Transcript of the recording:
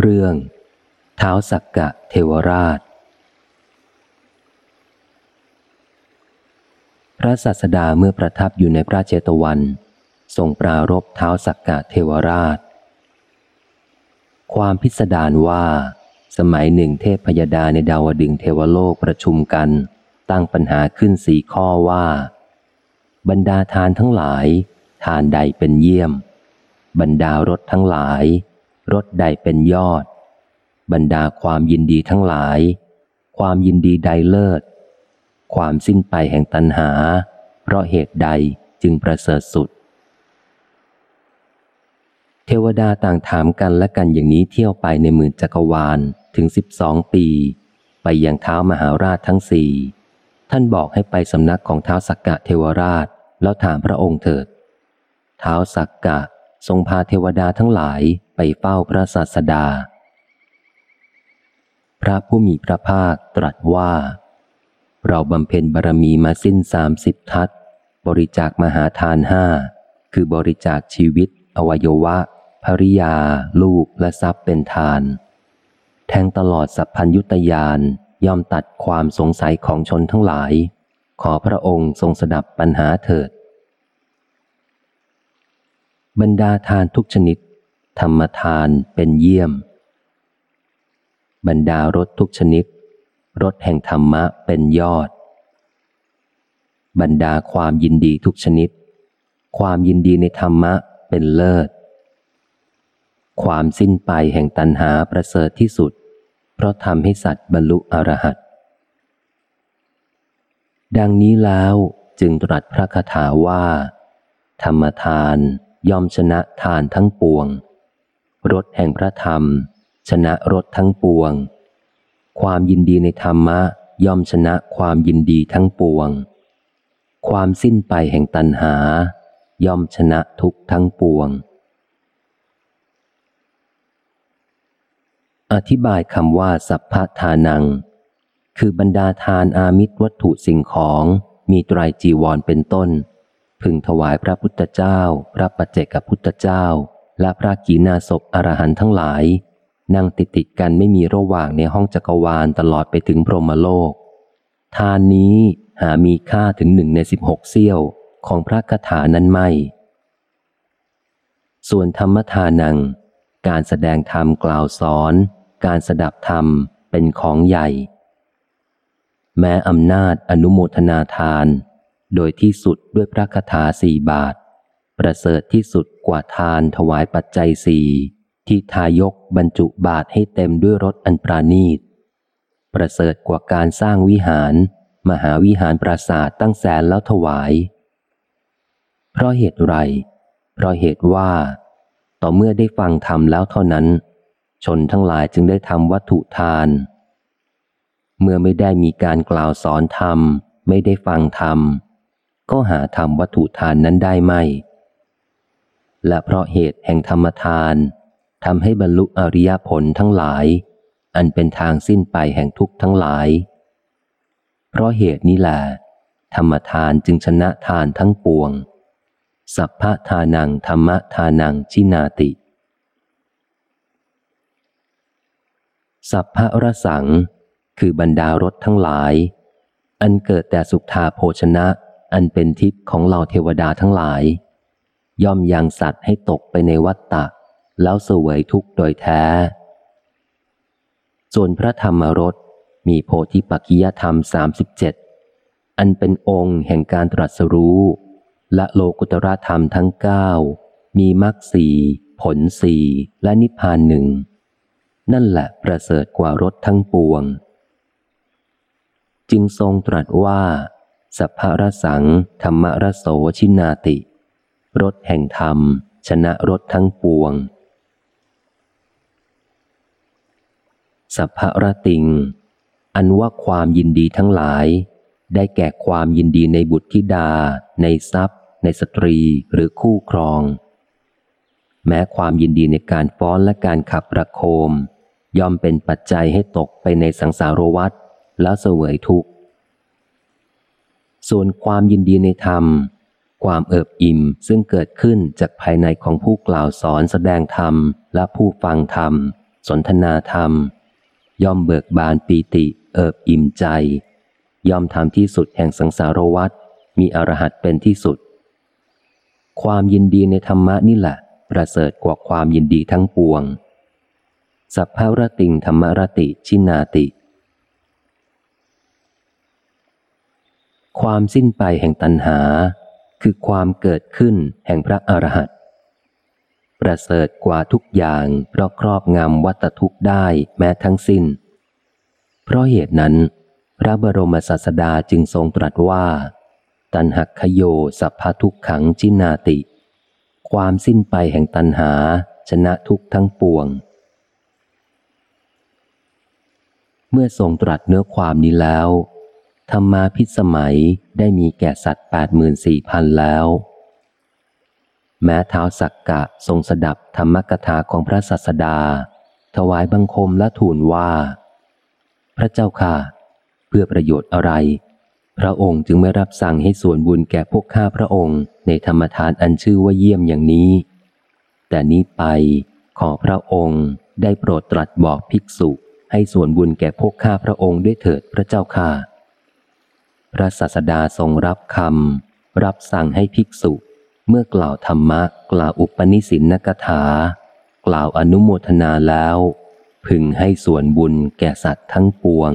เรื่อง เท้าสักกะเทวราช พระศาสดาเมื่อประทับอยู่ในพระเจตวันทรงปรารบเท้าสักกะเทวราช ความพิสดารว่า สมัยหนึ่งเทพพยดาในดาวดึงเทวโลกประชุมกัน ตั้งปัญหาขึ้นสี่ข้อว่า บรรดาทานทั้งหลาย ทานใดเป็นเยี่ยม บรรดารถทั้งหลาย รถใดเป็นยอด บรรดาความยินดีทั้งหลาย ความยินดีใดเลิศ ความสิ้นไปแห่งตัณหา เพราะเหตุใดจึงประเสริฐสุด เทวดาต่างถามกันและกันอย่างนี้เที่ยวไปในหมื่นจักรวาลถึงสิบสองปี ไปยังเท้ามหาราชทั้งสี่ท่านบอกให้ไปสำนักของเท้าสักกะเทวราช แล้วถามพระองค์เถิด เท้าสักกะ ทรงพาเทวดาทั้งหลายไปเฝ้าพระศาสดา พระผู้มีพระภาคตรัสว่า เราบำเพ็ญบารมีมาสิ้นสามสิบทัศ บริจาคมหาทานห้า คือบริจาคชีวิต อวัยวะ ภริยา ลูกและทรัพย์เป็นทาน แทงตลอดสัพพัญยุตยานย่อมตัดความสงสัยของชนทั้งหลาย ขอพระองค์ทรงสดับปัญหาเถิด บรรดาทานทุกชนิด ธรรมทานเป็นเยี่ยม บรรดารถทุกชนิดรถแห่งธรรมะเป็นยอด บรรดาความยินดีทุกชนิด ความยินดีในธรรมะเป็นเลิศ ความสิ้นไปแห่งตัณหาประเสริฐที่สุด เพราะทำให้สัตว์บรรลุอรหัตดังนี้แล้วจึงตรัสพระคาถาว่า ธรรมทาน ย่อมชนะทานทั้งปวงรถแห่งพระธรรม ชนะรถทั้งปวง ความยินดีในธรรมะ ย่อมชนะความยินดีทั้งปวง ความสิ้นไปแห่งตัณหา ย่อมชนะทุกทั้งปวง อธิบายคำว่าสัพพทานัง คือบรรดาทานอามิตรวัตถุสิ่งของมีไตรจีวรเป็นต้น พึงถวายพระพุทธเจ้า พระปัจเจกพุทธเจ้า และพระกีนาศพอรหันทั้งหลาย นั่งติดติดกันไม่มีระหว่างในห้องจักรวาลตลอดไปถึงพรหมโลก ทานนี้หามีค่าถึงหนึ่งในสิบหกเสี้ยวของพระคาถานั้นไม่ ส่วนธรรมทานัง การแสดงธรรมกล่าวสอน การสดับธรรมเป็นของใหญ่ แม้อำนาจอนุโมทนาทาน โดยที่สุดด้วยพระคาถาสี่บาท ประเสริฐที่สุดกว่าทานถวายปัจจัยสี่ที่ทายกบรรจุบาทให้เต็มด้วยรถอันปราณีต ประเสริฐกว่าการสร้างวิหาร มหาวิหารปราสาทตั้งแสนแล้วถวาย เพราะเหตุไร เพราะเหตุว่า ต่อเมื่อได้ฟังธรรมแล้วเท่านั้น ชนทั้งหลายจึงได้ทำวัตถุทาน เมื่อไม่ได้มีการกล่าวสอนธรรม ไม่ได้ฟังธรรม ก็หาทำวัตถุทานนั้นได้ไม่ และเพราะเหตุแห่งธรรมทานทำให้บรรลุอริยผลทั้งหลาย อันเป็นทางสิ้นไปแห่งทุกข์ทั้งหลาย เพราะเหตุนี้แหละธรรมทานจึงชนะทานทั้งปวง สัพพะทานังธรรมทานังชินาติ สัพพะรสัง คือบรรดารถทั้งหลาย อันเกิดแต่สุขทาโภชนะ อันเป็นทิพย์ของเหล่าเทวดาทั้งหลาย ย่อมยังสัตว์ให้ตกไปในวัฏฏะแล้วสวยทุกข์โดยแท้ ส่วนพระธรรมรสมีโพธิปัจจยธรรมสามสิบเจ็ดอันเป็นองค์แห่งการตรัสรู้ และโลกุตระธรรมทั้งเก้ามีมรรคสีผลสีและนิพพานหนึ่ง นั่นแหละประเสริฐกว่ารถทั้งปวง จึงทรงตรัสว่า สัพพรสัง ธรรมรโสชินาติ รถแห่งธรรม ชนะรถทั้งปวง สัพพรติง อันว่าความยินดีทั้งหลาย ได้แก่ความยินดีในบุตรธิดา ในทรัพย์ ในสตรีหรือคู่ครอง แม้ความยินดีในการฟ้อนและการขับประโคม ย่อมเป็นปัจจัยให้ตกไปในสังสารวัฏแล้วเสวยทุกข์ ส่วนความยินดีในธรรม ความเอิบอิ่มซึ่งเกิดขึ้นจากภายในของผู้กล่าวสอนแสดงธรรมและผู้ฟังธรรม สนทนาธรรม ย่อมเบิกบานปีติเอิบอิ่มใจ ย่อมทำที่สุดแห่งสังสารวัฏมีอรหัตเป็นที่สุด ความยินดีในธรรมะนี่แหละ ประเสริฐกว่าความยินดีทั้งปวง สัพพะรติงธรรมรติชินาติ ความสิ้นไปแห่งตัณหา คือความเกิดขึ้นแห่งพระอรหันต์ประเสริฐกว่าทุกอย่างเพราะครอบงำวัตทุกได้แม้ทั้งสิ้น เพราะเหตุนั้น พระบรมศาสดาจึงทรงตรัสว่า ตันหักขโยสัพพทุกขังจินนาติ ความสิ้นไปแห่งตันหา ชนะทุกทั้งปวง เมื่อทรงตรัสเนื้อความนี้แล้ว ธรรมาพิสมัยได้มีแก่สัตว์แปดหมื่นสี่พันแล้ว แม้เท้าสักกะทรงสดับธรรมกถาของพระสัสดา ถวายบังคมและทูลว่า พระเจ้าค่ะ เพื่อประโยชน์อะไร พระองค์จึงไม่รับสั่งให้ส่วนบุญแก่พวกข้าพระองค์ ในธรรมทานอันชื่อว่าเยี่ยมอย่างนี้ แต่นี้ไปขอพระองค์ได้โปรดตรัสบอกภิกษุ ให้ส่วนบุญแก่พวกข้าพระองค์ด้วยเถิดพระเจ้าค่ะ พระศาสดาทรงรับคำ รับสั่งให้ภิกษุ เมื่อกล่าวธรรมะ กล่าวอุปนิสินนกถา กล่าวอนุโมทนาแล้ว พึงให้ส่วนบุญแก่สัตว์ทั้งปวง